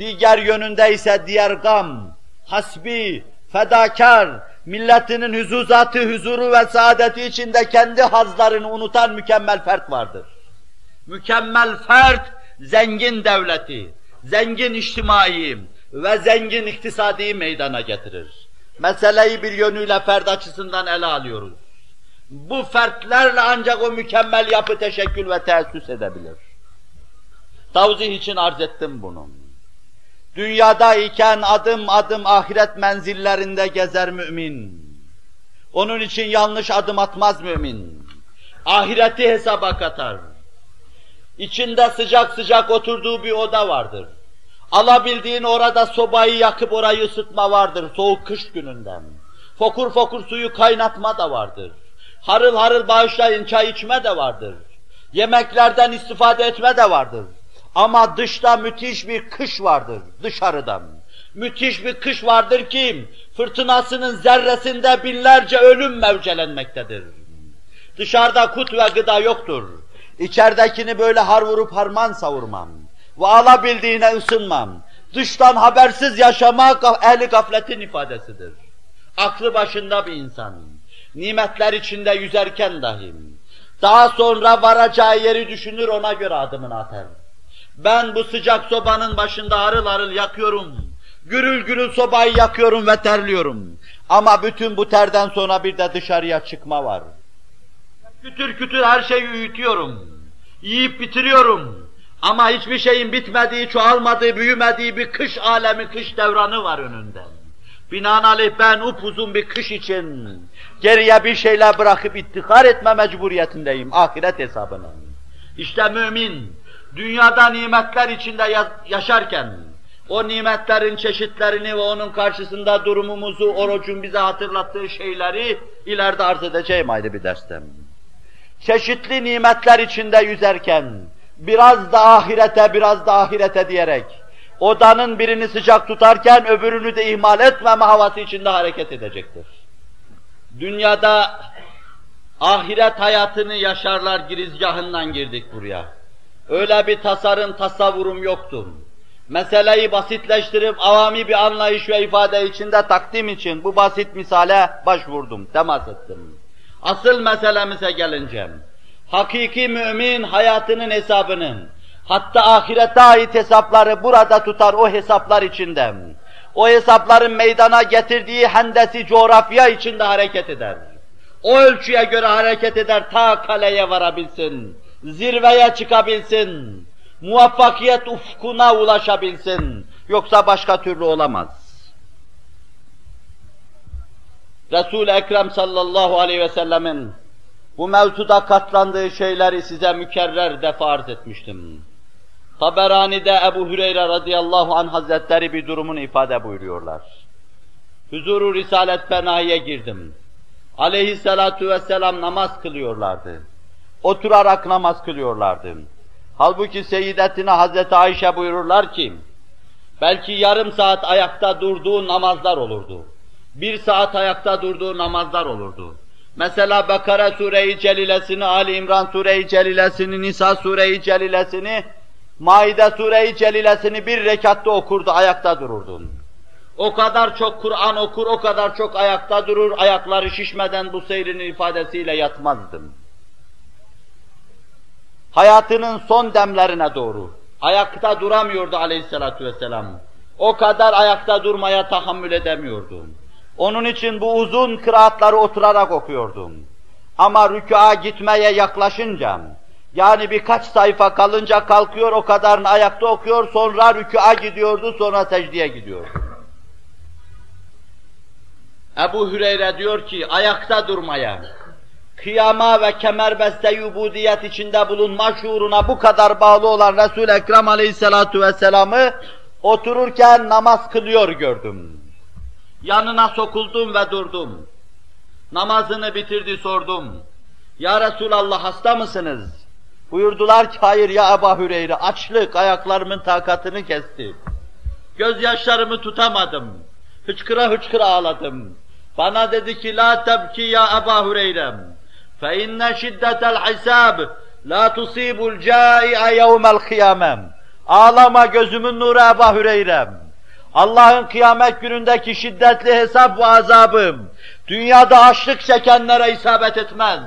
Diğer yönünde ise diğer gam, hasbi, fedakar, milletinin hüzuzatı, huzuru ve saadeti içinde kendi hazlarını unutan mükemmel fert vardır. Mükemmel fert, zengin devleti, zengin içtimai ve zengin iktisadi meydana getirir. Meseleyi bir yönüyle fert açısından ele alıyoruz. Bu fertlerle ancak o mükemmel yapı teşekkül ve teessüs edebilir. Tavzih için arz ettim bunu. Dünyada iken adım adım ahiret menzillerinde gezer mümin. Onun için yanlış adım atmaz mümin. Ahireti hesaba katar. İçinde sıcak sıcak oturduğu bir oda vardır. Alabildiğin orada sobayı yakıp orayı ısıtma vardır soğuk kış gününden. Fokur fokur suyu kaynatma da vardır. Harıl harıl bağışlayın çay içme de vardır. Yemeklerden istifade etme de vardır. Ama dışta müthiş bir kış vardır dışarıdan. Müthiş bir kış vardır ki fırtınasının zerresinde binlerce ölüm mevcelenmektedir. Dışarıda kut ve gıda yoktur. İçeridekini böyle har vurup harman savurmam. Ve alabildiğine ısınmam. Dıştan habersiz yaşamak ehli gafletin ifadesidir. Aklı başında bir insan. Nimetler içinde yüzerken dahi. Daha sonra varacağı yeri düşünür ona göre adımını atar. Ben bu sıcak sobanın başında harıl harıl yakıyorum. Gürül gürül sobayı yakıyorum ve terliyorum. Ama bütün bu terden sonra bir de dışarıya çıkma var. Kütür kütür her şeyi uyutuyorum. Yiyip bitiriyorum. Ama hiçbir şeyin bitmediği, çoğalmadığı, büyümediği bir kış alemi, kış devranı var önünde. Binaenaleyh ben upuzun bir kış için geriye bir şeyler bırakıp ittihar etme mecburiyetindeyim ahiret hesabına. İşte mümin, dünyada nimetler içinde yaşarken, o nimetlerin çeşitlerini ve onun karşısında durumumuzu, orucun bize hatırlattığı şeyleri ileride arz edeceğim ayrı bir derste. Çeşitli nimetler içinde yüzerken, biraz da ahirete, biraz da ahirete diyerek, odanın birini sıcak tutarken öbürünü de ihmal etmeme havası içinde hareket edecektir. Dünyada ahiret hayatını yaşarlar girizgahından girdik buraya. Öyle bir tasarım, tasavvurum yoktu. Meseleyi basitleştirip avami bir anlayış ve ifade içinde takdim için bu basit misale başvurdum, temas ettim. Asıl meselemize gelince, hakiki mümin hayatının hesabının, hatta ahirete ait hesapları burada tutar o hesaplar içinde. O hesapların meydana getirdiği hendesi coğrafya içinde hareket eder. O ölçüye göre hareket eder ta kaleye varabilsin zirveye çıkabilsin, muvaffakiyet ufkuna ulaşabilsin. Yoksa başka türlü olamaz. Resul-i Ekrem sallallahu aleyhi ve sellemin bu mevzuda katlandığı şeyleri size mükerrer defa arz etmiştim. Taberani'de Ebu Hüreyre radıyallahu anh hazretleri bir durumunu ifade buyuruyorlar. Huzuru Risalet Fenahi'ye girdim. Aleyhissalatu vesselam namaz kılıyorlardı oturarak namaz kılıyorlardı. Halbuki Seyyidetine Hazreti Ayşe buyururlar ki, belki yarım saat ayakta durduğu namazlar olurdu. Bir saat ayakta durduğu namazlar olurdu. Mesela Bakara Sure-i Celilesini, Ali İmran Sure-i Celilesini, Nisa Sure-i Celilesini, Maide Sure-i Celilesini bir rekatta okurdu, ayakta dururdu. O kadar çok Kur'an okur, o kadar çok ayakta durur, ayakları şişmeden bu seyrinin ifadesiyle yatmazdım hayatının son demlerine doğru ayakta duramıyordu aleyhissalatu vesselam. O kadar ayakta durmaya tahammül edemiyordu. Onun için bu uzun kıraatları oturarak okuyordum. Ama rükûa gitmeye yaklaşınca, yani birkaç sayfa kalınca kalkıyor, o kadarını ayakta okuyor, sonra rükûa gidiyordu, sonra secdeye gidiyordu. Ebu Hüreyre diyor ki, ayakta durmaya, kıyama ve kemerbeste yubudiyet içinde bulunma şuuruna bu kadar bağlı olan Resul-i Ekrem aleyhissalatu vesselam'ı otururken namaz kılıyor gördüm. Yanına sokuldum ve durdum. Namazını bitirdi sordum. Ya Resulallah hasta mısınız? Buyurdular ki hayır ya Ebu Hüreyre açlık ayaklarımın takatını kesti. Gözyaşlarımı tutamadım. Hıçkıra hıçkıra ağladım. Bana dedi ki la tebki ya Ebu Hüreyrem. فَاِنَّ شِدَّةَ الْحِسَابِ لَا تُصِيبُ الْجَائِعَ يَوْمَ الْقِيَامَةِ Ağlama gözümün nuru Ebu Hüreyrem. Allah'ın kıyamet günündeki şiddetli hesap ve azabım, dünyada açlık çekenlere isabet etmez.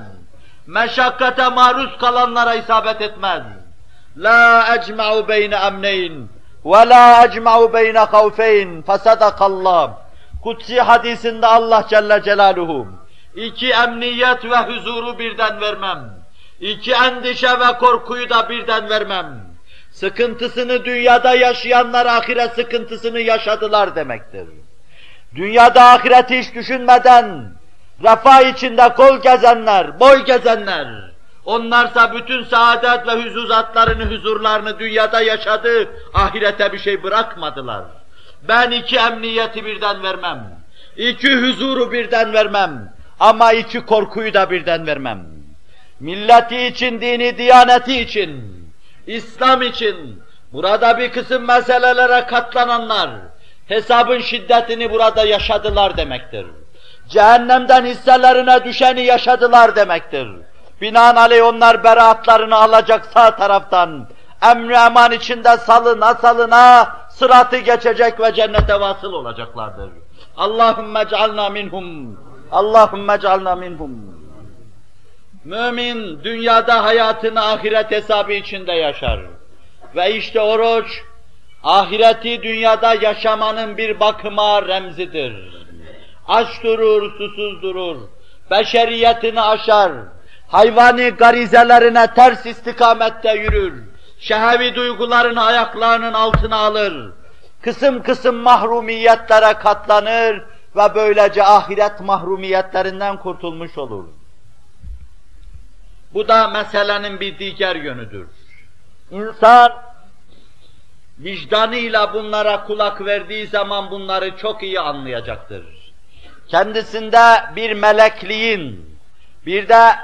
Meşakkate maruz kalanlara isabet etmez. La ecma'u beyne emneyn ve la ecma'u beyne havfeyn fesadakallah. Kutsi hadisinde Allah Celle Celaluhu iki emniyet ve huzuru birden vermem. İki endişe ve korkuyu da birden vermem. Sıkıntısını dünyada yaşayanlar ahiret sıkıntısını yaşadılar demektir. Dünyada ahireti hiç düşünmeden refah içinde kol gezenler, boy gezenler, onlarsa bütün saadet ve huzuzatlarını, huzurlarını dünyada yaşadı, ahirete bir şey bırakmadılar. Ben iki emniyeti birden vermem, iki huzuru birden vermem ama iki korkuyu da birden vermem. Milleti için, dini, diyaneti için, İslam için burada bir kısım meselelere katlananlar, hesabın şiddetini burada yaşadılar demektir. Cehennemden hisselerine düşeni yaşadılar demektir. Binaenaleyh onlar beraatlarını alacak sağ taraftan, emri eman içinde salına salına sıratı geçecek ve cennete vasıl olacaklardır. Allahümme cealna minhum. Allahümme cealna minhum. Mümin dünyada hayatını ahiret hesabı içinde yaşar. Ve işte oruç, ahireti dünyada yaşamanın bir bakıma remzidir. Aç durur, susuz durur, beşeriyetini aşar, hayvani garizelerine ters istikamette yürür, şehevi duygularını ayaklarının altına alır, kısım kısım mahrumiyetlere katlanır ve böylece ahiret mahrumiyetlerinden kurtulmuş olur. Bu da meselenin bir diğer yönüdür. İnsan vicdanıyla bunlara kulak verdiği zaman bunları çok iyi anlayacaktır. Kendisinde bir melekliğin, bir de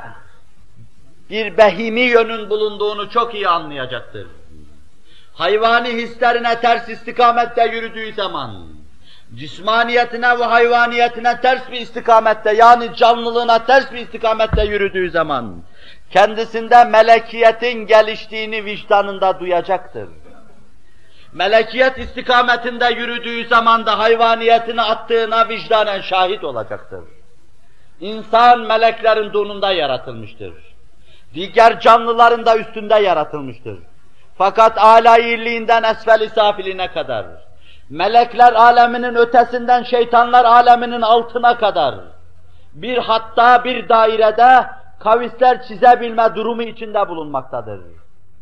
bir behimi yönün bulunduğunu çok iyi anlayacaktır. Hayvani hislerine ters istikamette yürüdüğü zaman, cismaniyetine ve hayvaniyetine ters bir istikamette yani canlılığına ters bir istikamette yürüdüğü zaman, kendisinde melekiyetin geliştiğini vicdanında duyacaktır. Melekiyet istikametinde yürüdüğü zaman da hayvaniyetini attığına vicdanen şahit olacaktır. İnsan meleklerin donunda yaratılmıştır. Diğer canlıların da üstünde yaratılmıştır. Fakat alayirliğinden esfel safiline kadar, melekler aleminin ötesinden şeytanlar aleminin altına kadar, bir hatta bir dairede kavisler çizebilme durumu içinde bulunmaktadır.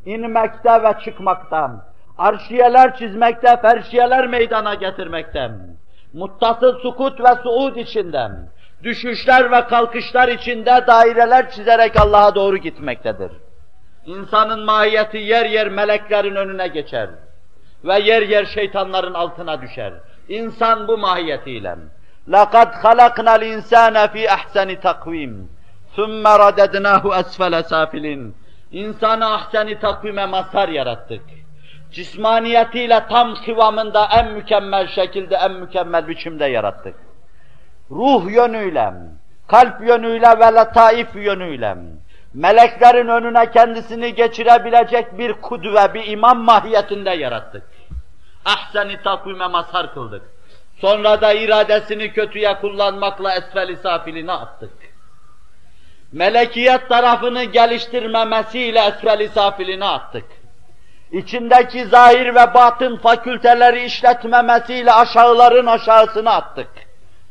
İnmekte ve çıkmakta, arşiyeler çizmekte, ferşiyeler meydana getirmekte, muttasıl sukut ve suud içinden, düşüşler ve kalkışlar içinde daireler çizerek Allah'a doğru gitmektedir. İnsanın mahiyeti yer yer meleklerin önüne geçer ve yer yer şeytanların altına düşer. İnsan bu mahiyetiyle. لَقَدْ خَلَقْنَا الْاِنْسَانَ ف۪ي اَحْسَنِ تَقْوِيمٍ ثُمَّ رَدَدْنَاهُ أَسْفَلَ سَافِلٍ İnsanı ahsen-i takvime mazhar yarattık. Cismaniyetiyle tam kıvamında en mükemmel şekilde, en mükemmel biçimde yarattık. Ruh yönüyle, kalp yönüyle ve letaif yönüyle, meleklerin önüne kendisini geçirebilecek bir kudve, bir imam mahiyetinde yarattık. Ahseni takvime mazhar kıldık. Sonra da iradesini kötüye kullanmakla esfel-i safiline attık melekiyet tarafını geliştirmemesiyle esfel-i safiline attık. İçindeki zahir ve batın fakülteleri işletmemesiyle aşağıların aşağısına attık.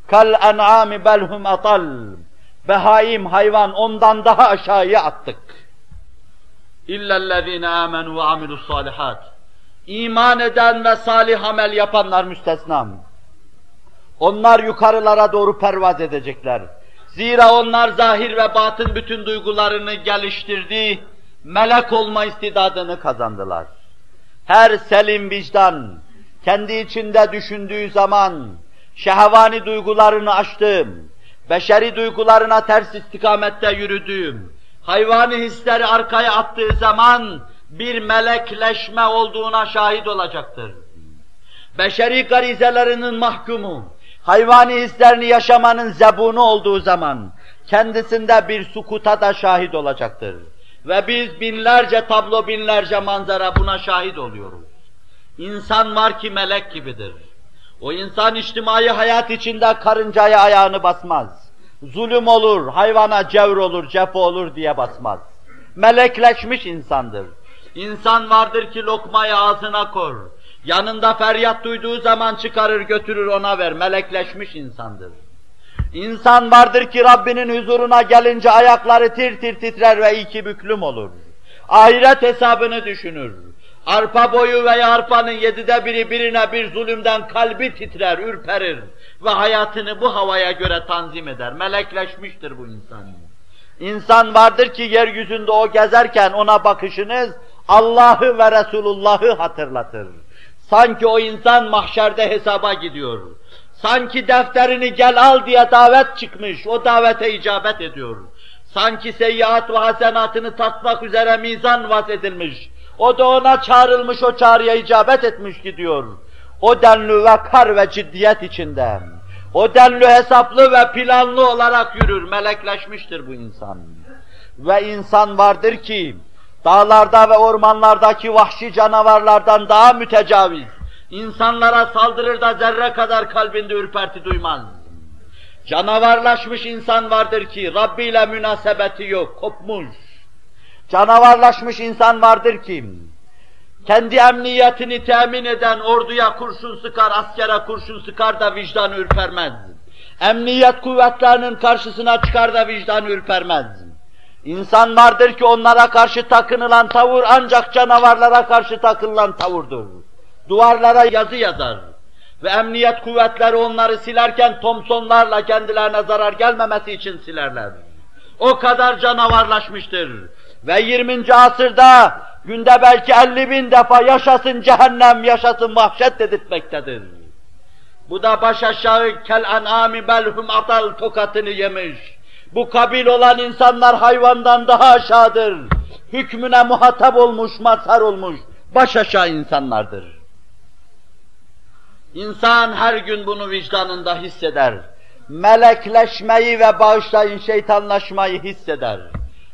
Kal en'ami belhum atal. Behaim hayvan ondan daha aşağıya attık. İllellezine amenu ve amilus salihat. İman eden ve salih amel yapanlar müstesna. Onlar yukarılara doğru pervaz edecekler. Zira onlar zahir ve batın bütün duygularını geliştirdi, melek olma istidadını kazandılar. Her selim vicdan, kendi içinde düşündüğü zaman, şehvani duygularını açtım, beşeri duygularına ters istikamette yürüdüğüm, hayvani hisleri arkaya attığı zaman, bir melekleşme olduğuna şahit olacaktır. Beşeri garizelerinin mahkumu, hayvani hislerini yaşamanın zebunu olduğu zaman kendisinde bir sukuta da şahit olacaktır. Ve biz binlerce tablo, binlerce manzara buna şahit oluyoruz. İnsan var ki melek gibidir. O insan içtimai hayat içinde karıncaya ayağını basmaz. Zulüm olur, hayvana cevr olur, cephe olur diye basmaz. Melekleşmiş insandır. İnsan vardır ki lokmayı ağzına kor. Yanında feryat duyduğu zaman çıkarır götürür ona ver. Melekleşmiş insandır. İnsan vardır ki Rabbinin huzuruna gelince ayakları tir tir titrer ve iki büklüm olur. Ahiret hesabını düşünür. Arpa boyu veya arpanın yedide biri birine bir zulümden kalbi titrer, ürperir ve hayatını bu havaya göre tanzim eder. Melekleşmiştir bu insan. İnsan vardır ki yeryüzünde o gezerken ona bakışınız Allah'ı ve Resulullah'ı hatırlatır. Sanki o insan mahşerde hesaba gidiyor. Sanki defterini gel al diye davet çıkmış, o davete icabet ediyor. Sanki seyyiat ve hasenatını tatmak üzere mizan vaz edilmiş. O da ona çağrılmış, o çağrıya icabet etmiş gidiyor. O denli vakar ve ciddiyet içinde. O denli hesaplı ve planlı olarak yürür, melekleşmiştir bu insan. Ve insan vardır ki, dağlarda ve ormanlardaki vahşi canavarlardan daha mütecaviz, insanlara saldırır da zerre kadar kalbinde ürperti duymaz. Canavarlaşmış insan vardır ki Rabbi ile münasebeti yok, kopmuş. Canavarlaşmış insan vardır ki kendi emniyetini temin eden orduya kurşun sıkar, askere kurşun sıkar da vicdan ürpermez. Emniyet kuvvetlerinin karşısına çıkar da vicdan ürpermez. İnsan vardır ki onlara karşı takınılan tavır ancak canavarlara karşı takılan tavırdır. Duvarlara yazı yazar. Ve emniyet kuvvetleri onları silerken Thompsonlarla kendilerine zarar gelmemesi için silerler. O kadar canavarlaşmıştır. Ve 20. asırda günde belki 50 bin defa yaşasın cehennem, yaşasın mahşet dedirtmektedir. Bu da baş aşağı kel anami belhum atal tokatını yemiş. Bu kabil olan insanlar hayvandan daha aşağıdır. Hükmüne muhatap olmuş, mazhar olmuş, baş aşağı insanlardır. İnsan her gün bunu vicdanında hisseder. Melekleşmeyi ve bağışlayın şeytanlaşmayı hisseder.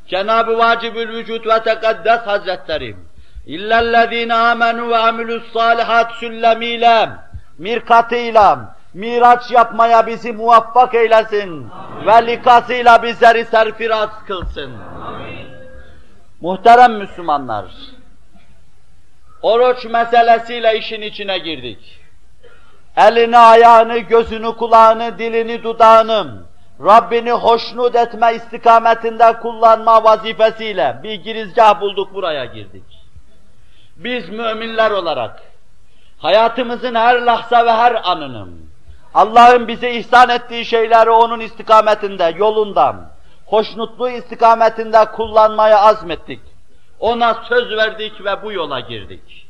Cenab-ı Vacibül Vücud ve Tekaddes Hazretleri İllellezîne âmenû ve amilus salihat süllemiyle, mirkatıyla, miraç yapmaya bizi muvaffak eylesin. Amin. Ve likasıyla bizleri serfiraz kılsın. Amin. Muhterem Müslümanlar, oruç meselesiyle işin içine girdik. Elini, ayağını, gözünü, kulağını, dilini, dudağını, Rabbini hoşnut etme istikametinde kullanma vazifesiyle bir girizgah bulduk buraya girdik. Biz müminler olarak hayatımızın her lahza ve her anının Allah'ın bize ihsan ettiği şeyleri onun istikametinde, yolundan, hoşnutluğu istikametinde kullanmaya azmettik. Ona söz verdik ve bu yola girdik.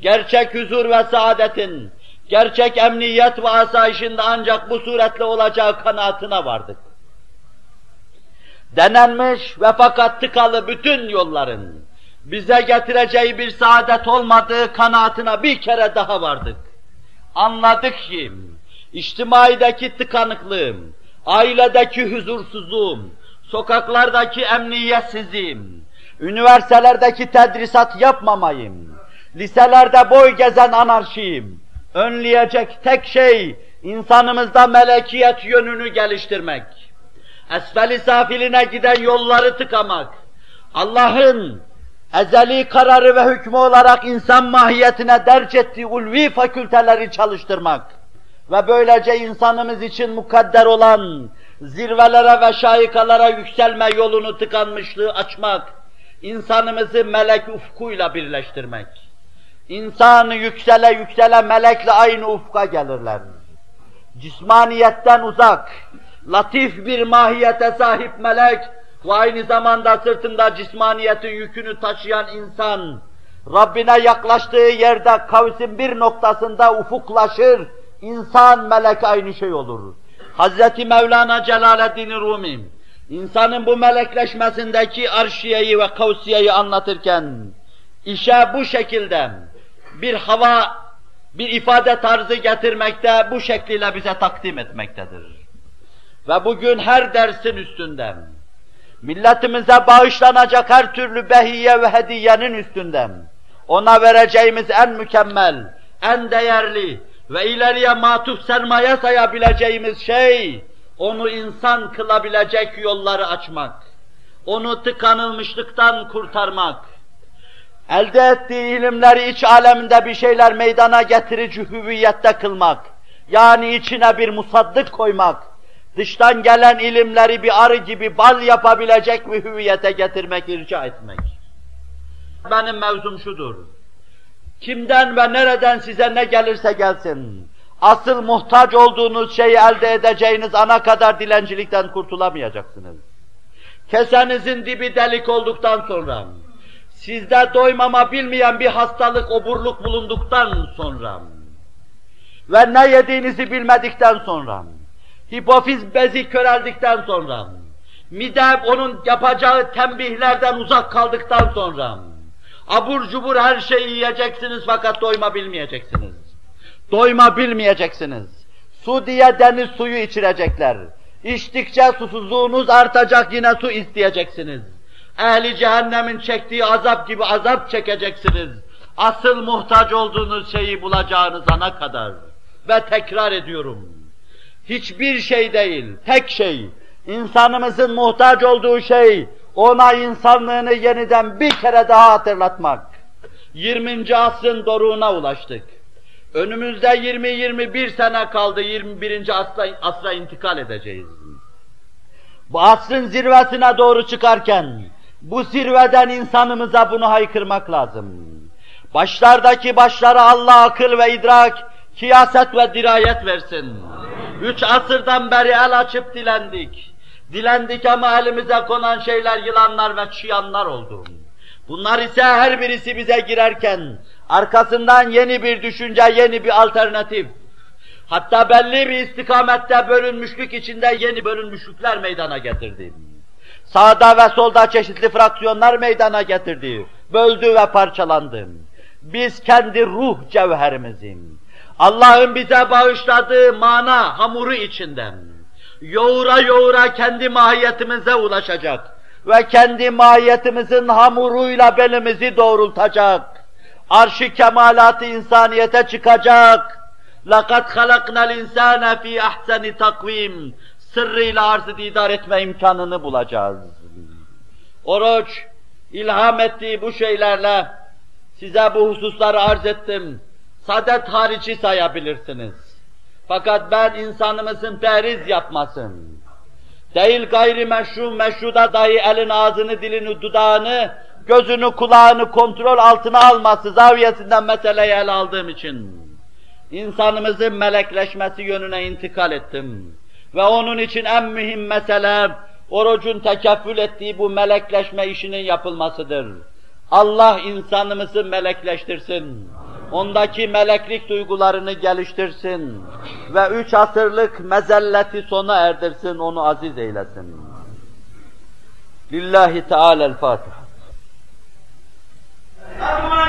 Gerçek huzur ve saadetin gerçek emniyet ve asayişinde ancak bu suretle olacağı kanaatine vardık. Denenmiş ve fakat tıkalı bütün yolların bize getireceği bir saadet olmadığı kanaatine bir kere daha vardık. Anladık ki, içtimaideki tıkanıklığım, ailedeki huzursuzluğum, sokaklardaki emniyetsizliğim, üniversitelerdeki tedrisat yapmamayım, liselerde boy gezen anarşiyim, önleyecek tek şey insanımızda melekiyet yönünü geliştirmek. Esfeli safiline giden yolları tıkamak. Allah'ın ezeli kararı ve hükmü olarak insan mahiyetine derc ettiği ulvi fakülteleri çalıştırmak ve böylece insanımız için mukadder olan zirvelere ve şaikalara yükselme yolunu tıkanmışlığı açmak, insanımızı melek ufkuyla birleştirmek. İnsanı yüksele yüksele melekle aynı ufka gelirler. Cismaniyetten uzak, latif bir mahiyete sahip melek ve aynı zamanda sırtında cismaniyetin yükünü taşıyan insan, Rabbine yaklaştığı yerde kavsin bir noktasında ufuklaşır, insan melek aynı şey olur. Hazreti Mevlana Celaleddin Rumi, insanın bu melekleşmesindeki arşiyeyi ve kavsiyeyi anlatırken, işe bu şekilde bir hava, bir ifade tarzı getirmekte, bu şekliyle bize takdim etmektedir. Ve bugün her dersin üstünden, milletimize bağışlanacak her türlü behiye ve hediyenin üstünden, ona vereceğimiz en mükemmel, en değerli ve ileriye matuf sermaye sayabileceğimiz şey, onu insan kılabilecek yolları açmak, onu tıkanılmışlıktan kurtarmak, elde ettiği ilimleri iç aleminde bir şeyler meydana getirici hüviyette kılmak, yani içine bir musaddık koymak, dıştan gelen ilimleri bir arı gibi bal yapabilecek bir hüviyete getirmek, irca etmek. Benim mevzum şudur. Kimden ve nereden size ne gelirse gelsin, asıl muhtaç olduğunuz şeyi elde edeceğiniz ana kadar dilencilikten kurtulamayacaksınız. Kesenizin dibi delik olduktan sonra, sizde doymama bilmeyen bir hastalık, oburluk bulunduktan sonra ve ne yediğinizi bilmedikten sonra, hipofiz bezi köreldikten sonra, mide onun yapacağı tembihlerden uzak kaldıktan sonra, abur cubur her şeyi yiyeceksiniz fakat doyma bilmeyeceksiniz. Doyma bilmeyeceksiniz. Su diye deniz suyu içirecekler. İçtikçe susuzluğunuz artacak yine su isteyeceksiniz. Ehli cehennemin çektiği azap gibi azap çekeceksiniz. Asıl muhtaç olduğunuz şeyi bulacağınız ana kadar. Ve tekrar ediyorum. Hiçbir şey değil, tek şey. İnsanımızın muhtaç olduğu şey, ona insanlığını yeniden bir kere daha hatırlatmak. 20. asrın doruğuna ulaştık. Önümüzde 20-21 sene kaldı, 21. asra, asra intikal edeceğiz. Bu asrın zirvesine doğru çıkarken, bu zirveden insanımıza bunu haykırmak lazım. Başlardaki başlara Allah akıl ve idrak, kiyaset ve dirayet versin. Üç asırdan beri el açıp dilendik. Dilendik ama elimize konan şeyler yılanlar ve çıyanlar oldu. Bunlar ise her birisi bize girerken, arkasından yeni bir düşünce, yeni bir alternatif, hatta belli bir istikamette bölünmüşlük içinde yeni bölünmüşlükler meydana getirdi. Sağda ve solda çeşitli fraksiyonlar meydana getirdi. Böldü ve parçalandı. Biz kendi ruh cevherimizin, Allah'ın bize bağışladığı mana hamuru içinden, yoğura yoğura kendi mahiyetimize ulaşacak ve kendi mahiyetimizin hamuruyla belimizi doğrultacak. Arş-ı kemalatı insaniyete çıkacak. لَقَدْ خَلَقْنَا الْاِنْسَانَ ف۪ي اَحْسَنِ takvim Sırrıyla arzı didar etme imkanını bulacağız. Oruç, ilham ettiği bu şeylerle size bu hususları arz ettim. Sadet harici sayabilirsiniz. Fakat ben insanımızın periz yapmasın. Değil gayri meşru, meşruda dahi elin ağzını, dilini, dudağını, gözünü, kulağını kontrol altına alması zaviyesinden meseleyi ele aldığım için insanımızın melekleşmesi yönüne intikal ettim. Ve onun için en mühim mesele orucun tekeffül ettiği bu melekleşme işinin yapılmasıdır. Allah insanımızı melekleştirsin ondaki meleklik duygularını geliştirsin ve üç asırlık mezelleti sona erdirsin, onu aziz eylesin. Lillahi Teala'l-Fatiha. Allah'a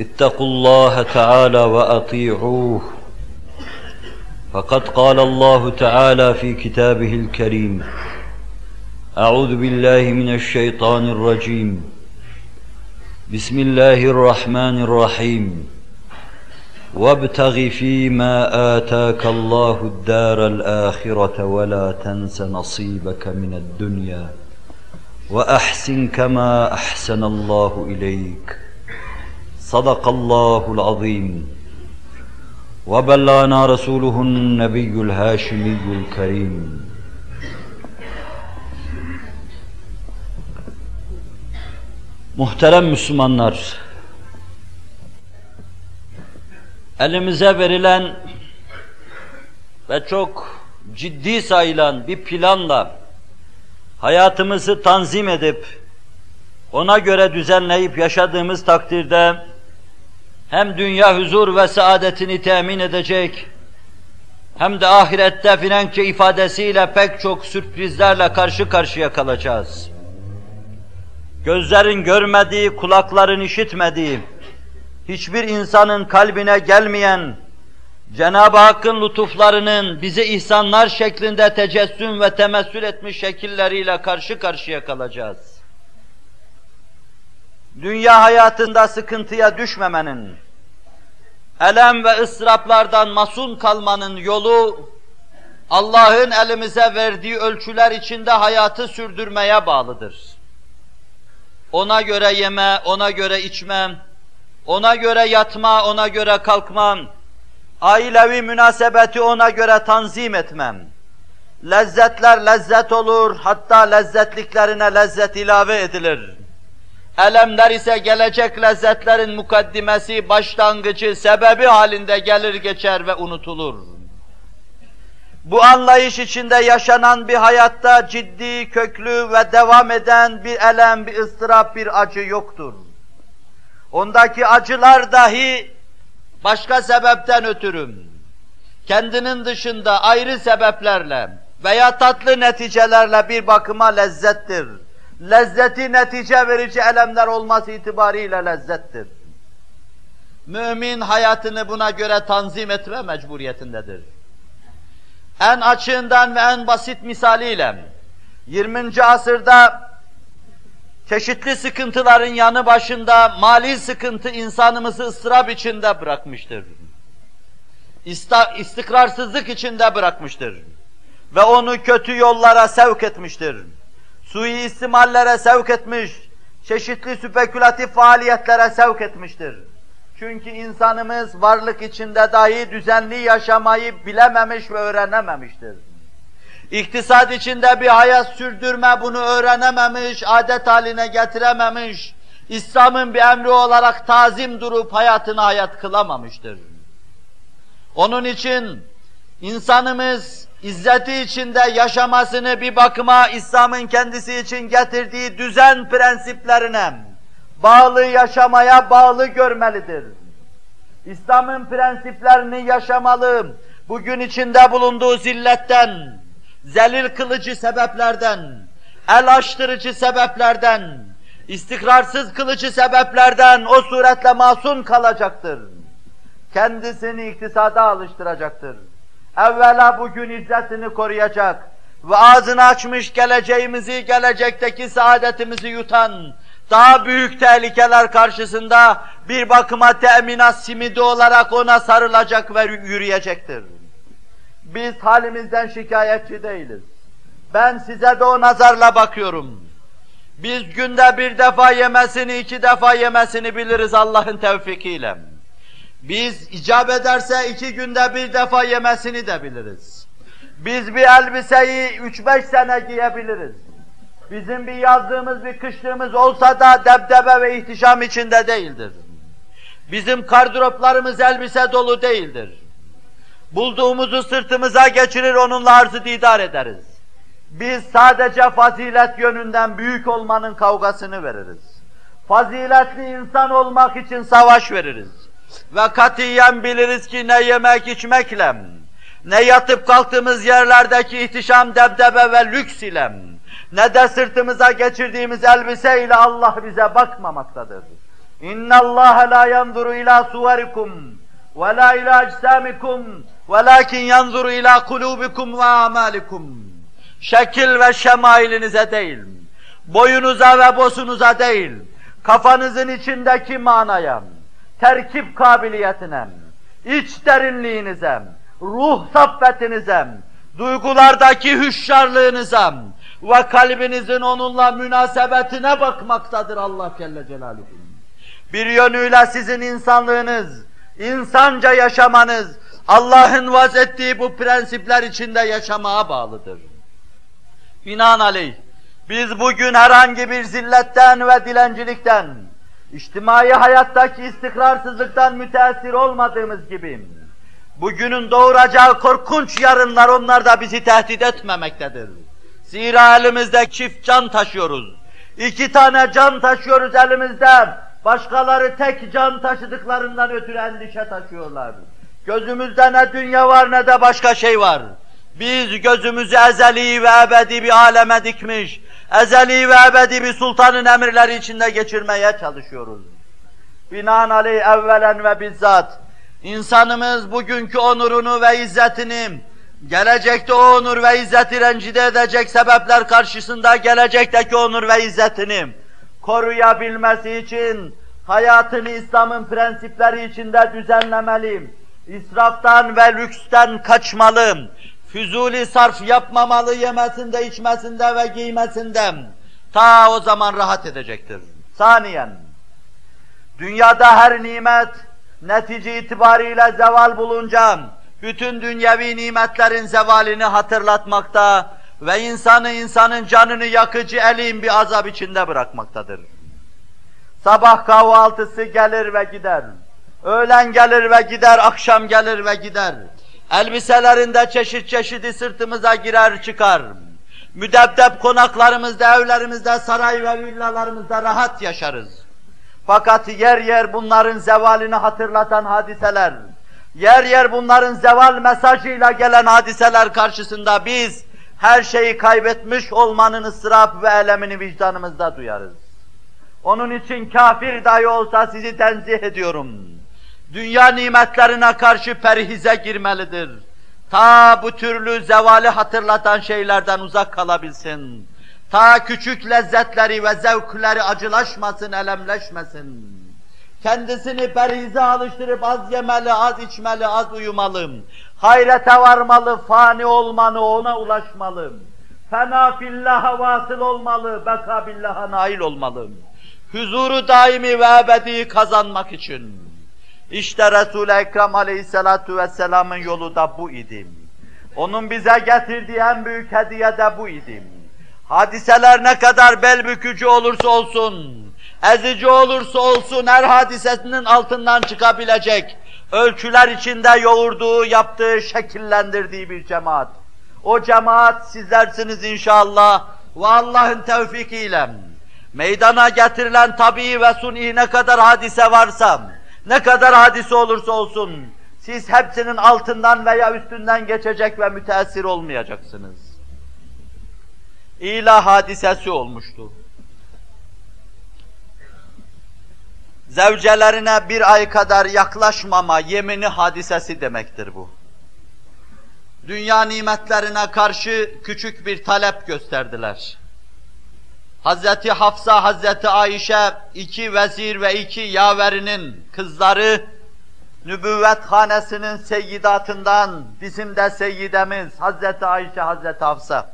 اتقوا الله تعالى وأطيعوه. فقد قال الله تعالى في كتابه الكريم أعوذ بالله من الشيطان الرجيم. بسم الله الرحمن الرحيم. وابتغ فيما آتاك الله الدار الآخرة ولا تنس نصيبك من الدنيا وأحسن كما أحسن الله إليك. صدق الله العظيم وبلغنا رسوله النبي الهاشمي الكريم Muhterem Müslümanlar, elimize verilen ve çok ciddi sayılan bir planla hayatımızı tanzim edip, ona göre düzenleyip yaşadığımız takdirde hem dünya huzur ve saadetini temin edecek, hem de ahirette Frenkçe ifadesiyle pek çok sürprizlerle karşı karşıya kalacağız. Gözlerin görmediği, kulakların işitmediği, hiçbir insanın kalbine gelmeyen, Cenab-ı Hakk'ın lütuflarının bize ihsanlar şeklinde tecessüm ve temessül etmiş şekilleriyle karşı karşıya kalacağız dünya hayatında sıkıntıya düşmemenin, elem ve ıstıraplardan masum kalmanın yolu, Allah'ın elimize verdiği ölçüler içinde hayatı sürdürmeye bağlıdır. Ona göre yeme, ona göre içmem, ona göre yatma, ona göre kalkmam, ailevi münasebeti ona göre tanzim etmem. Lezzetler lezzet olur, hatta lezzetliklerine lezzet ilave edilir. Elemler ise gelecek lezzetlerin mukaddimesi, başlangıcı, sebebi halinde gelir geçer ve unutulur. Bu anlayış içinde yaşanan bir hayatta ciddi, köklü ve devam eden bir elem, bir ıstırap, bir acı yoktur. Ondaki acılar dahi başka sebepten ötürüm. Kendinin dışında ayrı sebeplerle veya tatlı neticelerle bir bakıma lezzettir lezzeti netice verici elemler olması itibariyle lezzettir. Mümin hayatını buna göre tanzim etme mecburiyetindedir. En açığından ve en basit misaliyle 20. asırda çeşitli sıkıntıların yanı başında mali sıkıntı insanımızı ıstırap içinde bırakmıştır. İsta, istikrarsızlık içinde bırakmıştır. Ve onu kötü yollara sevk etmiştir suistimallere sevk etmiş, çeşitli spekülatif faaliyetlere sevk etmiştir. Çünkü insanımız varlık içinde dahi düzenli yaşamayı bilememiş ve öğrenememiştir. İktisat içinde bir hayat sürdürme bunu öğrenememiş, adet haline getirememiş, İslam'ın bir emri olarak tazim durup hayatını hayat kılamamıştır. Onun için insanımız izzeti içinde yaşamasını bir bakıma İslam'ın kendisi için getirdiği düzen prensiplerine bağlı yaşamaya bağlı görmelidir. İslam'ın prensiplerini yaşamalı, bugün içinde bulunduğu zilletten zelil kılıcı sebeplerden, el açtırıcı sebeplerden, istikrarsız kılıcı sebeplerden o suretle masum kalacaktır. Kendisini iktisada alıştıracaktır. Evvela bugün izzetini koruyacak ve ağzını açmış geleceğimizi, gelecekteki saadetimizi yutan, daha büyük tehlikeler karşısında bir bakıma teminat simidi olarak ona sarılacak ve yürüyecektir. Biz halimizden şikayetçi değiliz. Ben size de o nazarla bakıyorum. Biz günde bir defa yemesini, iki defa yemesini biliriz Allah'ın tevfikiyle. Biz icap ederse iki günde bir defa yemesini de biliriz. Biz bir elbiseyi üç beş sene giyebiliriz. Bizim bir yazdığımız, bir kışlığımız olsa da debdebe ve ihtişam içinde değildir. Bizim kardıroplarımız elbise dolu değildir. Bulduğumuzu sırtımıza geçirir, onunla arzı didar ederiz. Biz sadece fazilet yönünden büyük olmanın kavgasını veririz. Faziletli insan olmak için savaş veririz. Ve katiyen biliriz ki ne yemek içmekle, ne yatıp kalktığımız yerlerdeki ihtişam, debdebe ve lüks ile, ne de sırtımıza geçirdiğimiz elbise ile Allah bize bakmamaktadır. La yanzuru ila suverikum ve la ila ecsamikum velakin yanzuru ila kulubikum ve amalikum. Şekil ve şemailinize değil, boyunuza ve bosunuza değil, kafanızın içindeki manaya, terkip kabiliyetine, iç derinliğinize, ruh saffetinize, duygulardaki hüşşarlığınıza ve kalbinizin onunla münasebetine bakmaktadır Allah Celle Celaluhu. Bir yönüyle sizin insanlığınız, insanca yaşamanız, Allah'ın vaz ettiği bu prensipler içinde yaşamaya bağlıdır. Binaenaleyh, biz bugün herhangi bir zilletten ve dilencilikten, içtimai hayattaki istikrarsızlıktan müteessir olmadığımız gibi, bugünün doğuracağı korkunç yarınlar onlar da bizi tehdit etmemektedir. Zira elimizde çift can taşıyoruz. İki tane can taşıyoruz elimizde. Başkaları tek can taşıdıklarından ötürü endişe taşıyorlar. Gözümüzde ne dünya var ne de başka şey var. Biz gözümüzü ezeli ve ebedi bir aleme dikmiş, ezeli ve ebedi bir sultanın emirleri içinde geçirmeye çalışıyoruz. Binaenaleyh evvelen ve bizzat insanımız bugünkü onurunu ve izzetini, gelecekte o onur ve izzeti rencide edecek sebepler karşısında gelecekteki onur ve izzetini koruyabilmesi için hayatını İslam'ın prensipleri içinde düzenlemeli, israftan ve lüksten kaçmalı, füzuli sarf yapmamalı yemesinde, içmesinde ve giymesinde. Ta o zaman rahat edecektir. Saniyen, dünyada her nimet netice itibariyle zeval bulunca, bütün dünyevi nimetlerin zevalini hatırlatmakta ve insanı insanın canını yakıcı elim bir azap içinde bırakmaktadır. Sabah kahvaltısı gelir ve gider. Öğlen gelir ve gider, akşam gelir ve gider. Elbiselerinde çeşit çeşidi sırtımıza girer çıkar. Müdebdeb konaklarımızda, evlerimizde, saray ve villalarımızda rahat yaşarız. Fakat yer yer bunların zevalini hatırlatan hadiseler, yer yer bunların zeval mesajıyla gelen hadiseler karşısında biz her şeyi kaybetmiş olmanın ıstırap ve elemini vicdanımızda duyarız. Onun için kafir dahi olsa sizi tenzih ediyorum. Dünya nimetlerine karşı perhize girmelidir. Ta bu türlü zevali hatırlatan şeylerden uzak kalabilsin. Ta küçük lezzetleri ve zevkleri acılaşmasın, elemleşmesin. Kendisini perhize alıştırıp az yemeli, az içmeli, az uyumalı. Hayrete varmalı, fani olmalı, ona ulaşmalı. Fena fillaha vasıl olmalı, beka billaha nail olmalı. Huzuru daimi ve ebedi kazanmak için. İşte Resul-i Ekrem aleyhissalatu vesselamın yolu da bu idi. Onun bize getirdiği en büyük hediye de bu idi. Hadiseler ne kadar bel bükücü olursa olsun, ezici olursa olsun her hadisesinin altından çıkabilecek, ölçüler içinde yoğurduğu, yaptığı, şekillendirdiği bir cemaat. O cemaat sizlersiniz inşallah ve Allah'ın tevfikiyle meydana getirilen tabii ve suni ne kadar hadise varsa, ne kadar hadise olursa olsun, siz hepsinin altından veya üstünden geçecek ve müteessir olmayacaksınız. ila hadisesi olmuştu. Zevcelerine bir ay kadar yaklaşmama yemini hadisesi demektir bu. Dünya nimetlerine karşı küçük bir talep gösterdiler. Hazreti Hafsa, Hazreti Ayşe, iki vezir ve iki yaverinin kızları, nübüvvet hanesinin seyyidatından, bizim de seyyidemiz Hazreti Ayşe, Hazreti Hafsa.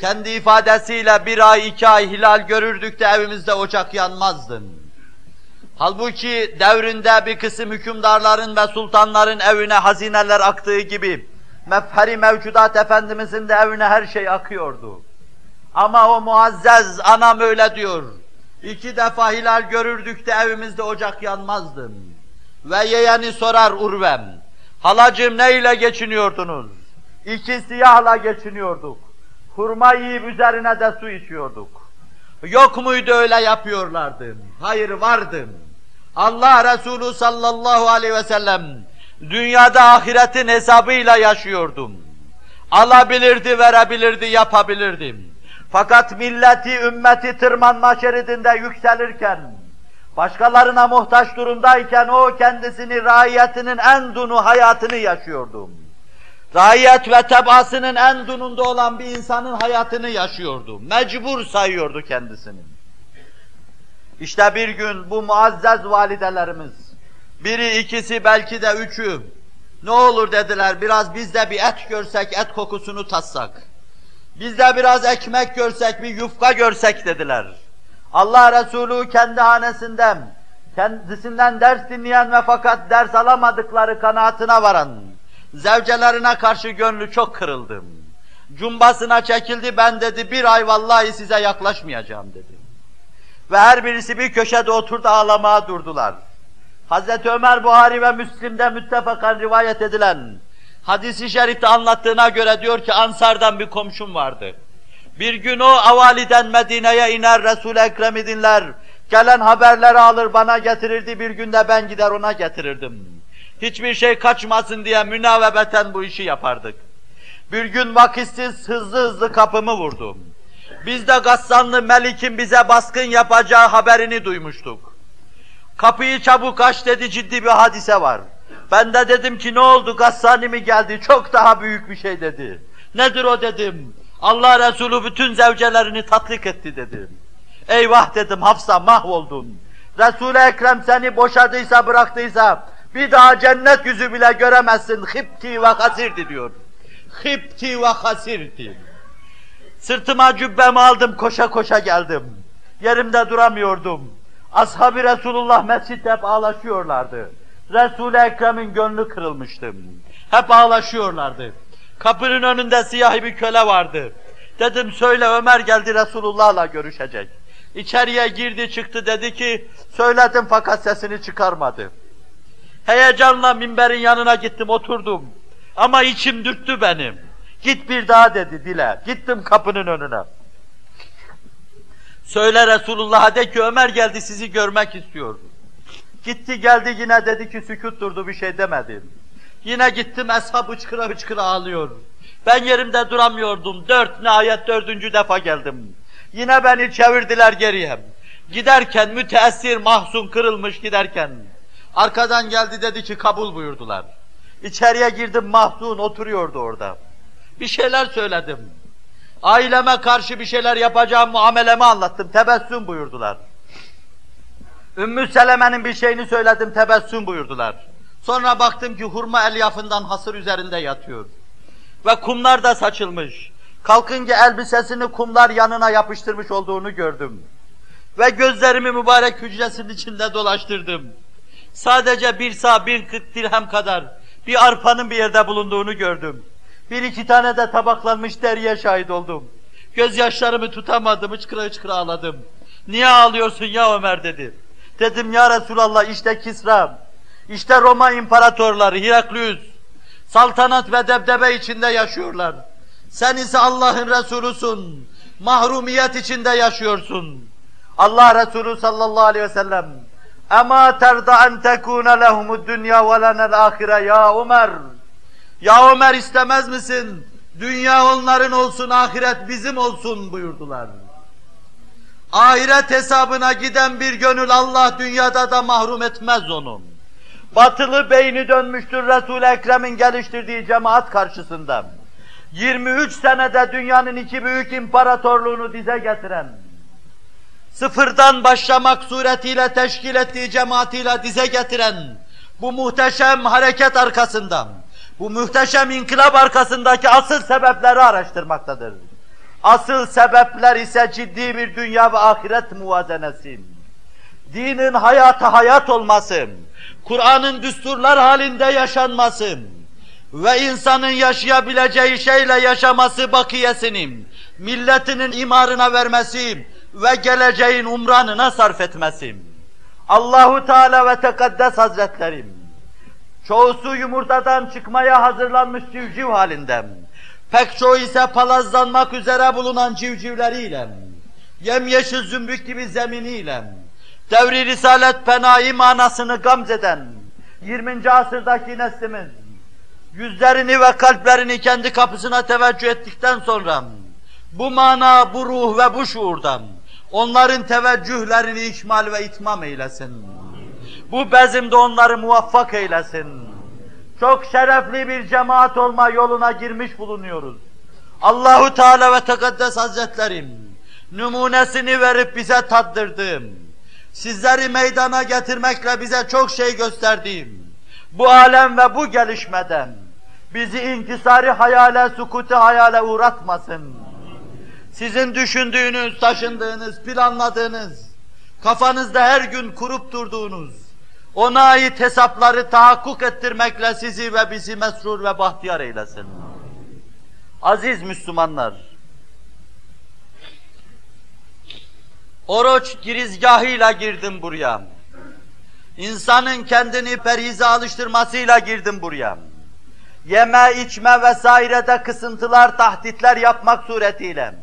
Kendi ifadesiyle bir ay, iki ay hilal görürdük de evimizde ocak yanmazdı. Halbuki devrinde bir kısım hükümdarların ve sultanların evine hazineler aktığı gibi, mefheri mevcudat Efendimizin de evine her şey akıyordu. Ama o muazzez anam öyle diyor. İki defa hilal görürdük de evimizde ocak yanmazdı. Ve yeğeni sorar Urvem, halacığım ne ile geçiniyordunuz? İki siyahla geçiniyorduk. Hurma yiyip üzerine de su içiyorduk. Yok muydu öyle yapıyorlardı? Hayır vardı. Allah Resulü sallallahu aleyhi ve sellem dünyada ahiretin hesabıyla yaşıyordum. Alabilirdi, verebilirdi, yapabilirdim. Fakat milleti, ümmeti tırmanma şeridinde yükselirken, başkalarına muhtaç durumdayken o kendisini raiyetinin en dunu hayatını yaşıyordum. Raiyet ve tebasının en dununda olan bir insanın hayatını yaşıyordu. Mecbur sayıyordu kendisini. İşte bir gün bu muazzez validelerimiz, biri ikisi belki de üçü, ne olur dediler biraz biz de bir et görsek, et kokusunu tatsak. Biz de biraz ekmek görsek, bir yufka görsek dediler. Allah Resulü kendi hanesinden, kendisinden ders dinleyen ve fakat ders alamadıkları kanaatine varan, zevcelerine karşı gönlü çok kırıldı. Cumbasına çekildi, ben dedi bir ay vallahi size yaklaşmayacağım dedi. Ve her birisi bir köşede oturdu ağlamaya durdular. Hazreti Ömer Buhari ve Müslim'de müttefakan rivayet edilen hadisi şerifte anlattığına göre diyor ki Ansar'dan bir komşum vardı. Bir gün o avaliden Medine'ye iner Resul-i Ekrem'i dinler. Gelen haberleri alır bana getirirdi bir günde ben gider ona getirirdim. Hiçbir şey kaçmasın diye münavebeten bu işi yapardık. Bir gün vakitsiz hızlı hızlı kapımı vurdum. Biz de Gassanlı Melik'in bize baskın yapacağı haberini duymuştuk. Kapıyı çabuk aç dedi ciddi bir hadise var. Ben de dedim ki ne oldu Gassani mi geldi çok daha büyük bir şey dedi. Nedir o dedim. Allah Resulü bütün zevcelerini tatlık etti dedim. Eyvah dedim Hafsa mahvoldun. Resul-i Ekrem seni boşadıysa bıraktıysa bir daha cennet yüzü bile göremezsin. Hipti ve hasirdi diyor. Hipti ve hasirdi. Sırtıma cübbemi aldım koşa koşa geldim. Yerimde duramıyordum. Ashab-ı Resulullah mescitte hep ağlaşıyorlardı. Resul-i Ekrem'in gönlü kırılmıştı. Hep ağlaşıyorlardı. Kapının önünde siyahi bir köle vardı. Dedim söyle Ömer geldi Resulullah'la görüşecek. İçeriye girdi çıktı dedi ki söyledim fakat sesini çıkarmadı. Heyecanla minberin yanına gittim oturdum. Ama içim dürttü benim. Git bir daha dedi dile. Gittim kapının önüne. Söyle Resulullah'a de ki Ömer geldi sizi görmek istiyor. Gitti geldi yine dedi ki sükut durdu bir şey demedim. Yine gittim eshab hıçkıra hıçkıra ağlıyor. Ben yerimde duramıyordum. Dört nihayet dördüncü defa geldim. Yine beni çevirdiler geriye. Giderken müteessir, mahzun, kırılmış giderken. Arkadan geldi dedi ki kabul buyurdular. İçeriye girdim mahzun oturuyordu orada. Bir şeyler söyledim. Aileme karşı bir şeyler yapacağım muamelemi anlattım. Tebessüm buyurdular. Ümmü Seleme'nin bir şeyini söyledim. Tebessüm buyurdular. Sonra baktım ki hurma elyafından hasır üzerinde yatıyor. Ve kumlar da saçılmış. Kalkınca elbisesini kumlar yanına yapıştırmış olduğunu gördüm. Ve gözlerimi mübarek hücresinin içinde dolaştırdım. Sadece bir sağ bir kırk dirhem kadar bir arpanın bir yerde bulunduğunu gördüm. Bir iki tane de tabaklanmış deriye şahit oldum. Gözyaşlarımı tutamadım, hıçkıra hıçkıra ağladım. Niye ağlıyorsun ya Ömer dedi. Dedim ya Resulallah işte Kisra, işte Roma imparatorları Heraklius, saltanat ve debdebe içinde yaşıyorlar. Sen ise Allah'ın Resulusun, mahrumiyet içinde yaşıyorsun. Allah Resulü sallallahu aleyhi ve sellem, اَمَا تَرْضَ اَنْ تَكُونَ لَهُمُ الدُّنْيَا وَلَنَا الْآخِرَ Ya Ömer, ya Ömer istemez misin? Dünya onların olsun, ahiret bizim olsun buyurdular. Ahiret hesabına giden bir gönül Allah dünyada da mahrum etmez onun. Batılı beyni dönmüştür Resul-i Ekrem'in geliştirdiği cemaat karşısında. 23 senede dünyanın iki büyük imparatorluğunu dize getiren, sıfırdan başlamak suretiyle teşkil ettiği cemaatiyle dize getiren bu muhteşem hareket arkasından, bu muhteşem inkılap arkasındaki asıl sebepleri araştırmaktadır. Asıl sebepler ise ciddi bir dünya ve ahiret muvazenesi. Dinin hayata hayat olması, Kur'an'ın düsturlar halinde yaşanması ve insanın yaşayabileceği şeyle yaşaması bakiyesini, milletinin imarına vermesi ve geleceğin umranına sarf etmesi. Allahu Teala ve Tekaddes Hazretlerim, çoğusu yumurtadan çıkmaya hazırlanmış civciv halinde, pek çoğu ise palazlanmak üzere bulunan civcivleriyle, yemyeşil zümbük gibi zeminiyle, devri risalet penayı manasını gamzeden 20. asırdaki neslimiz yüzlerini ve kalplerini kendi kapısına teveccüh ettikten sonra bu mana, bu ruh ve bu şuurdan onların teveccühlerini işmal ve itmam eylesin. Bu bezimde onları muvaffak eylesin. Çok şerefli bir cemaat olma yoluna girmiş bulunuyoruz. Allahu Teala ve Tekaddes Hazretlerim numunesini verip bize tattırdım sizleri meydana getirmekle bize çok şey gösterdiğim bu alem ve bu gelişmeden bizi inkisari hayale, sukutu hayale uğratmasın. Sizin düşündüğünüz, taşındığınız, planladığınız, kafanızda her gün kurup durduğunuz, ona ait hesapları tahakkuk ettirmekle sizi ve bizi mesrur ve bahtiyar eylesin. Aziz Müslümanlar, Oruç girizgahıyla girdim buraya. İnsanın kendini perhize alıştırmasıyla girdim buraya. Yeme, içme vesairede kısıntılar, tahditler yapmak suretiyle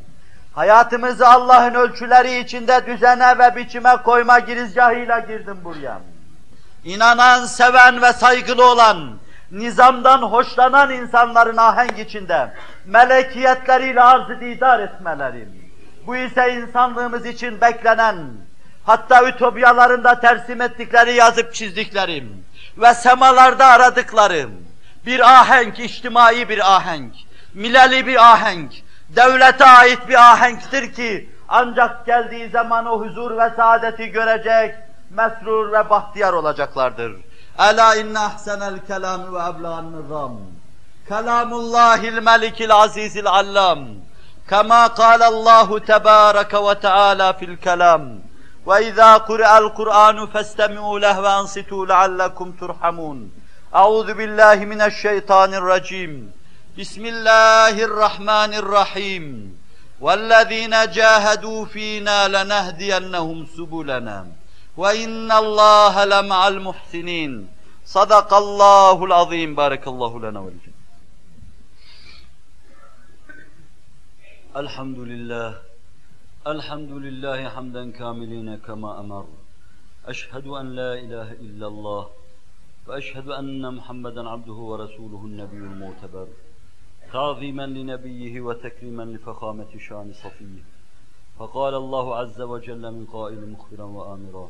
hayatımızı Allah'ın ölçüleri içinde düzene ve biçime koyma girizgahıyla girdim buraya. İnanan, seven ve saygılı olan, nizamdan hoşlanan insanların ahenk içinde melekiyetleriyle arz-ı didar etmelerim. Bu ise insanlığımız için beklenen, hatta ütopyalarında tersim ettikleri, yazıp çizdiklerim ve semalarda aradıklarım, bir ahenk, içtimai bir ahenk, mileli bir ahenk, devlete ait bir ahenktir ki, ancak geldiği zaman o huzur ve saadeti görecek, mesrur ve bahtiyar olacaklardır. Ela inne ahsenel kelam ve ebla'n nizam. Kelamullahil melikil azizil allam. كما قال الله تبارك وتعالى في الكلام واذا قرأ القرآن فاستمعوا له وانصتوا لعلكم ترحمون اعوذ بالله من الشيطان الرجيم بسم الله الرحمن الرحيم والذين جاهدوا فينا لنهدينهم سبلنا وان الله لمع المحسنين. صدق الله العظيم. بارك الله لنا ولكم الحمد لله. الحمد لله حمدا كاملين كما أمر. أشهد أن لا إله إلا الله. وأشهد أن محمدا عبده ورسوله النبي المعتبر. تعظيما لنبيه وتكريما لفخامة شان صفيه. فقال الله عز وجل من قائل مخبرا وآمرا.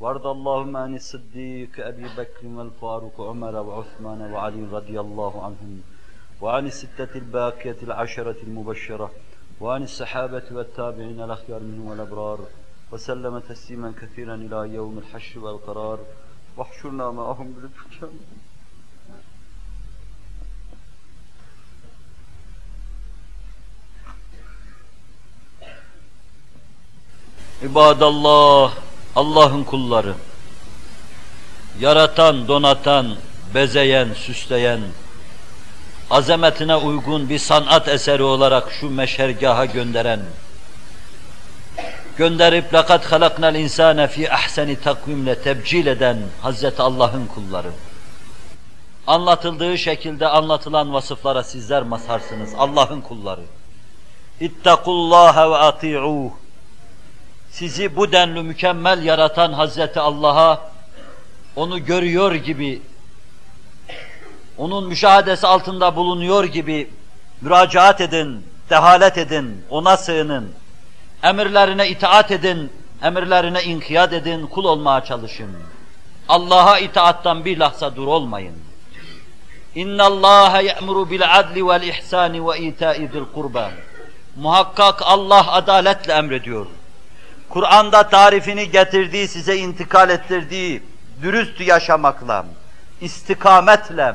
وارض اللهم عن الصديق أبي بكر والفاروق عمر وعثمان وعلي رضي الله عنهم وعن الستة الباقية العشرة المبشرة وعن السحابة والتابعين الأخيار منهم والأبرار وسلم تسليما كثيرا إلى يوم الحشر والقرار. واحشرنا معهم بلطفك İbadallah, Allah'ın kulları, yaratan, donatan, bezeyen, süsleyen, azametine uygun bir sanat eseri olarak şu meşhergaha gönderen, gönderip lakat halaknal insane fi ahseni takvimle tebcil eden Hazreti Allah'ın kulları. Anlatıldığı şekilde anlatılan vasıflara sizler masarsınız Allah'ın kulları. İttakullâhe ve ati'ûh. Sizi bu denli mükemmel yaratan Hazreti Allah'a onu görüyor gibi, onun müşahadesi altında bulunuyor gibi müracaat edin, dehalet edin, ona sığının, emirlerine itaat edin, emirlerine inkiyat edin, kul olmaya çalışın. Allah'a itaattan bir lahza dur olmayın. İnna Allah ya'muru bil adli vel ihsani ve ita'i zil kurba. Muhakkak Allah adaletle emrediyor. Kur'an'da tarifini getirdiği, size intikal ettirdiği dürüst yaşamakla, istikametle,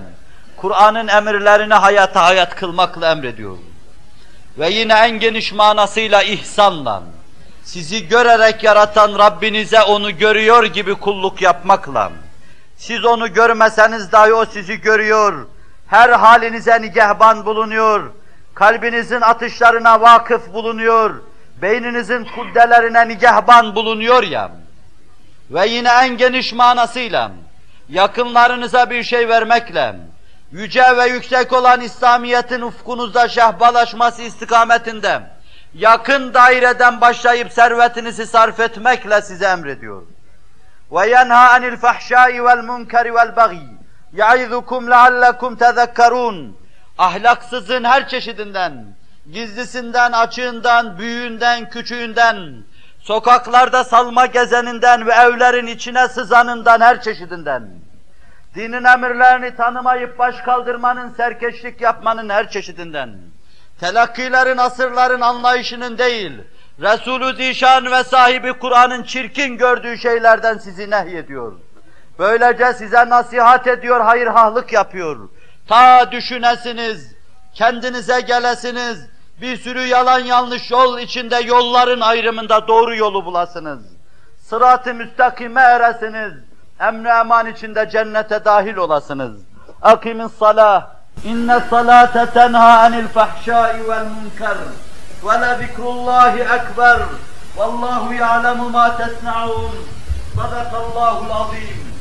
Kur'an'ın emirlerini hayata hayat kılmakla emrediyor. Ve yine en geniş manasıyla ihsanla, sizi görerek yaratan Rabbinize onu görüyor gibi kulluk yapmakla, siz onu görmeseniz dahi o sizi görüyor, her halinize nigehban bulunuyor, kalbinizin atışlarına vakıf bulunuyor, beyninizin kuddelerine nigehban bulunuyor ya, ve yine en geniş manasıyla, yakınlarınıza bir şey vermekle, yüce ve yüksek olan İslamiyet'in ufkunuzda şehbalaşması istikametinde, yakın daireden başlayıp servetinizi sarf etmekle size emrediyor. وَيَنْهَا عَنِ الْفَحْشَاءِ وَالْمُنْكَرِ وَالْبَغِيِ يَعِذُكُمْ لَعَلَّكُمْ تَذَكَّرُونَ Ahlaksızın her çeşidinden, gizlisinden, açığından, büyüğünden, küçüğünden, sokaklarda salma gezeninden ve evlerin içine sızanından her çeşidinden, dinin emirlerini tanımayıp baş kaldırmanın, serkeşlik yapmanın her çeşidinden, telakkilerin, asırların anlayışının değil, Resulü Zişan ve sahibi Kur'an'ın çirkin gördüğü şeylerden sizi nehyediyor. Böylece size nasihat ediyor, hayırhahlık yapıyor. Ta düşünesiniz, kendinize gelesiniz, bir sürü yalan yanlış yol içinde yolların ayrımında doğru yolu bulasınız. Sırat-ı müstakime eresiniz. Emre eman içinde cennete dahil olasınız. Akimin salah. İnne salate tenha anil fahşai vel munkar. Ve le zikrullahi ekber. Vallahu ya'lemu ma tesna'un. Sadakallahul azim.